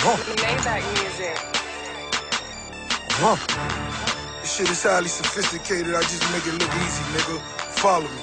Huh. Maybach music. Huh. This shit is highly sophisticated. I just make it look easy, nigga. Follow me.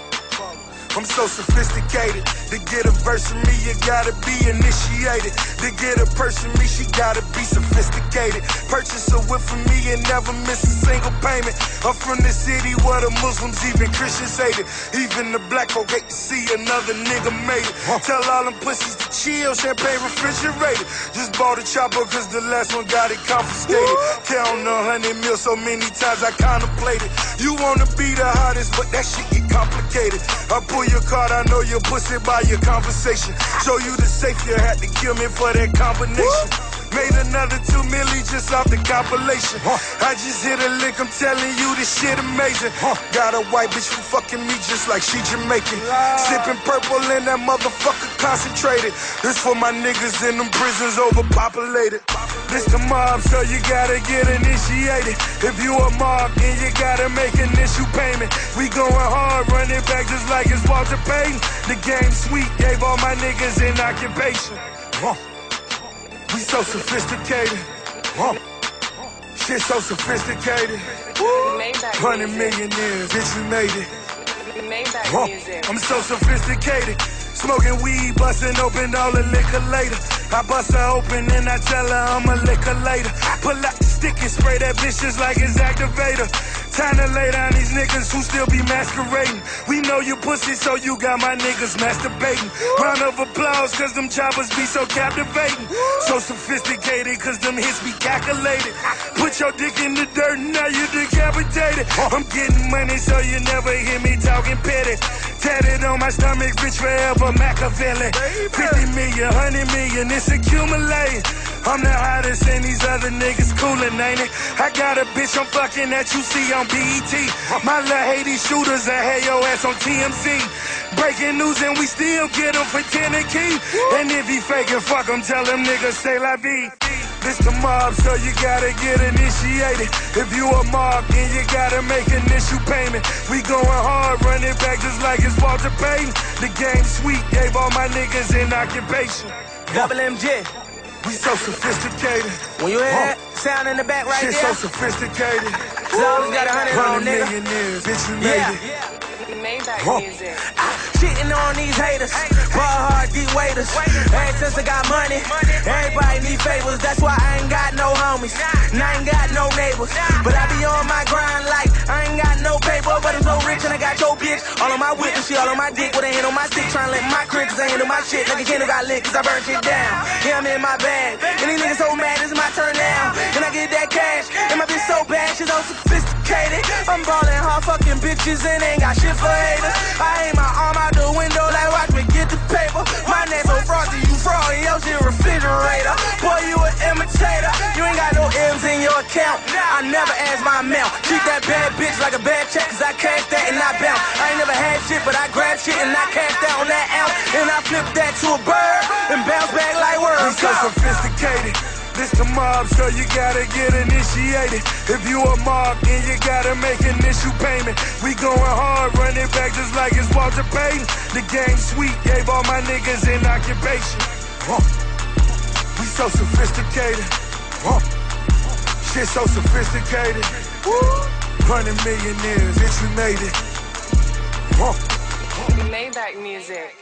I'm so sophisticated. To get a verse from me, you gotta be initiated. To get a person me, she gotta be sophisticated. Purchase a whip from me and never miss a single payment. I'm from the city where the Muslims, even Christians hate it. Even the black folk hate to see another nigga made it. Tell all them pussies to chill, champagne refrigerated. Just bought a chopper cause the last one got it confiscated. Count a hundred mil so many times I contemplated. You wanna be the hottest, but that shit get complicated. I pull your card, I know your pussy by your conversation. Show you the safe, you had to kill me for that combination. Made another two milli just off the compilation. Huh. I just hit a lick, I'm telling you this shit amazing. Huh. Got a white bitch who fucking me just like she Jamaican. Ah. Sipping purple in that motherfucker concentrated. This for my niggas in them prisons overpopulated. This the mob, so you gotta get initiated. If you a mob, then you gotta make an issue payment. We going hard, running back just like it's Walter Payton. The game sweet, gave all my niggas an occupation. Huh. We so sophisticated. Huh. Shit so sophisticated. Hundred millionaires, bitch, we made it. Huh. I'm so sophisticated. Smoking weed, busting open all the liquor later. I bust her open and I tell her I'm a liquor later. Pull out the stick and spray that bitch just like it's activator. Time to lay down these niggas who still be masquerading. We know you pussy, so you got my niggas masturbating. Round of applause, cause them choppers be so captivating. So sophisticated, cause them hits be calculated. Put your dick in the dirt, now you decapitated. I'm getting money, so you never hear me talking petty. Tatted on my stomach, rich forever, Machiavelli. 50 million, 100 million, it's accumulating. I'm the hottest and these other niggas coolin', ain't it? I got a bitch I'm fucking that you see on BET. My little Haiti shooters that had your ass on TMZ. Breaking news and we still get them for 10 a key. And if he faking, fuck him, tell them niggas say la vie. This the mob, so you gotta get initiated. If you a mob, then you gotta make an issue payment. We going hard, running back just like it's Walter Payton. The game sweet, gave all my niggas an occupation. Double MG. We so sophisticated. When you hear that sound in the back right Shit there, so sophisticated. Zola's got a hundred on, nigga. millionaires, bitch, we made Yeah. it. Maybach Huh. music. Ah, shitting on these haters, ball hard, deep waiters. Ever since I got money, everybody need favors. That's why I ain't got no homies, and I ain't got no neighbors. But I be on my grind like but rich and I got your bitch. All on my whip and she all on my dick with a hand on my stick, trying to let my crib cause I handle my shit. Like a candle got lit cause I burn shit down. Yeah, I'm in my bag. And these niggas so mad, it's my turn now. And I get that cash, and my bitch so bad, she's so sophisticated. I'm ballin' hard fucking bitches and ain't got shit for haters. I aim my arm out the window like watch I never ask my amount. Treat that bad bitch like a bad check, cause I cash that and I bounce. I ain't never had shit, but I grab shit and I cash that on that ounce. And I flip that to a bird and bounce back like We words. so sophisticated. This the mob, so you gotta get initiated. If you a mob, then you gotta make an issue payment. We going hard, running back just like it's Walter Payton. The game sweet, gave all my niggas an occupation. Huh. We so sophisticated. Huh. Shit so sophisticated. Hundred millionaires, bitch, we made it. Huh. Maybach music.